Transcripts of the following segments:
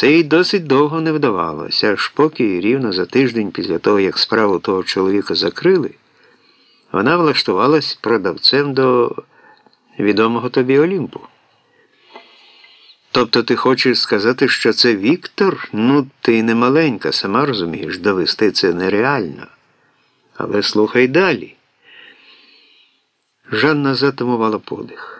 Це їй досить довго не вдавалося, аж поки рівно за тиждень після того, як справу того чоловіка закрили, вона влаштувалась продавцем до відомого тобі Олімпу. Тобто ти хочеш сказати, що це Віктор? Ну, ти не маленька, сама розумієш, довести це нереально. Але слухай далі. Жанна затамувала подих.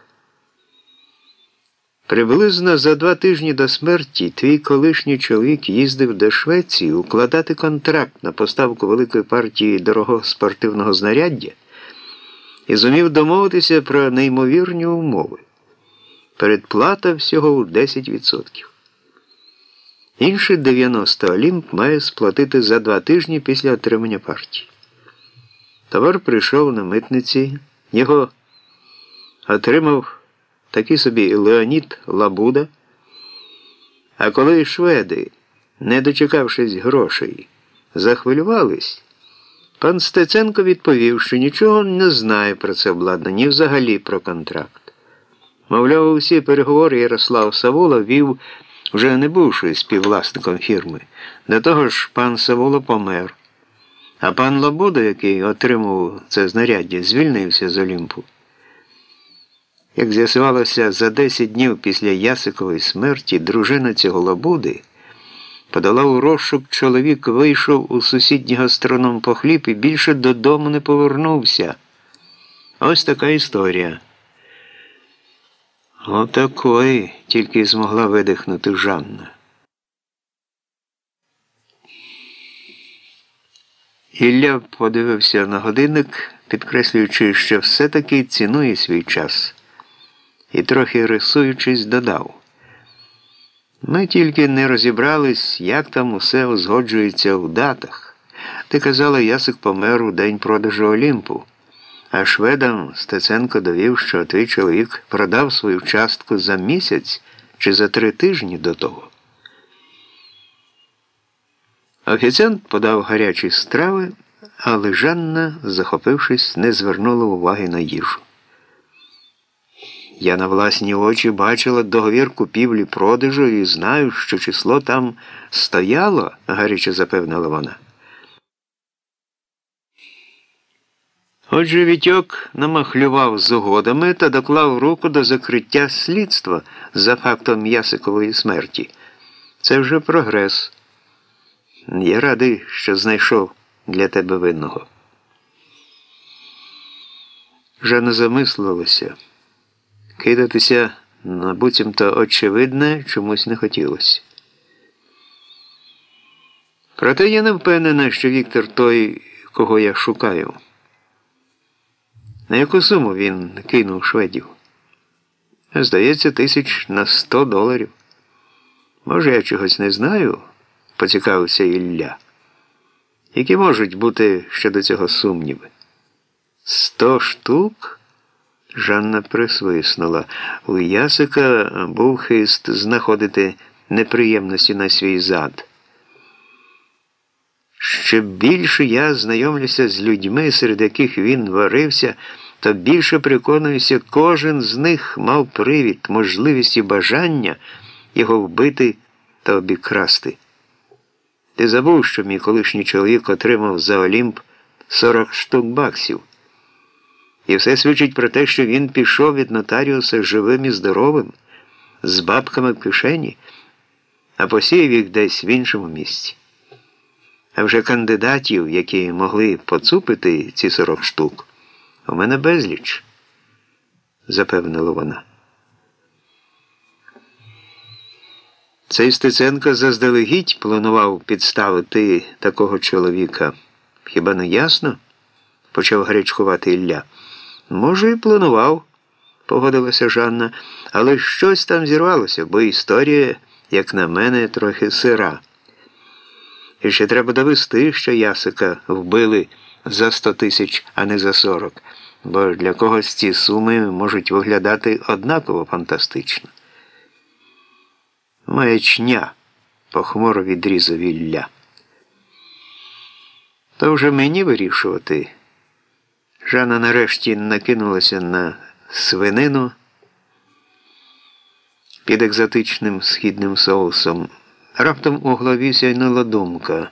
Приблизно за два тижні до смерті твій колишній чоловік їздив до Швеції укладати контракт на поставку великої партії дорогого спортивного знаряддя і зумів домовитися про неймовірні умови. Передплата всього у 10%. Інші 90 Олімп має сплатити за два тижні після отримання партії. Товар прийшов на митниці, його отримав такий собі Леонід Лабуда. А коли шведи, не дочекавшись грошей, захвилювались, пан Стеценко відповів, що нічого не знає про це обладнання, ні взагалі про контракт. Мовляв, усі переговори Ярослав Савола вів, вже не бувши співвласником фірми. До того ж, пан Савола помер. А пан Лабуда, який отримав це знаряддя, звільнився з Олімпу. Як з'ясувалося, за 10 днів після Ясикової смерті дружина цього лабуди подала у розшук, чоловік вийшов у сусідній гастроном по хліб і більше додому не повернувся. Ось така історія. Отакої тільки змогла видихнути Жанна. Ілля подивився на годинник, підкреслюючи, що все-таки цінує свій час і, трохи рисуючись, додав. Ми тільки не розібрались, як там усе узгоджується в датах. Ти казала, Ясик помер у день продажу Олімпу, а шведам Стеценко довів, що твій чоловік продав свою частку за місяць чи за три тижні до того. Офіціант подав гарячі страви, але Жанна, захопившись, не звернула уваги на їжу. Я на власні очі бачила договір купівлі продажу і знаю, що число там стояло, гаряче запевнила вона. Отже, Вітьок намахлював з угодами та доклав руку до закриття слідства за фактом Ясикової смерті. Це вже прогрес. Я радий, що знайшов для тебе винного. Жанна замислилася. Кидатися на буцімто очевидне чомусь не хотілося. Проте я не впевнена, що Віктор той, кого я шукаю. На яку суму він кинув шведів? Здається, тисяч на сто доларів. Може, я чогось не знаю, поцікавився Ілля. Які можуть бути щодо цього сумніви? Сто штук? Жанна присвиснула. У Ясика був хист знаходити неприємності на свій зад. Ще більше я знайомлюся з людьми, серед яких він варився, то більше переконуюся, кожен з них мав привід, можливість і бажання його вбити та обікрасти. Ти забув, що мій колишній чоловік отримав за Олімп 40 штук баксів. І все свідчить про те, що він пішов від нотаріуса живим і здоровим, з бабками в кишені, а посіяв їх десь в іншому місці. А вже кандидатів, які могли поцупити ці 40 штук, у мене безліч, запевнила вона. Цей Стеценко заздалегідь планував підставити такого чоловіка. Хіба не ясно? почав гарячкувати Ілля. Може, і планував, погодилася Жанна, але щось там зірвалося, бо історія, як на мене, трохи сира. І ще треба довести, що Ясика вбили за сто тисяч, а не за сорок, бо для когось ці суми можуть виглядати однаково фантастично. Маячня, похмуро відрізав Ілля. То вже мені вирішувати. Жанна нарешті накинулася на свинину під екзотичним східним соусом. Раптом у голові сяйнула думка.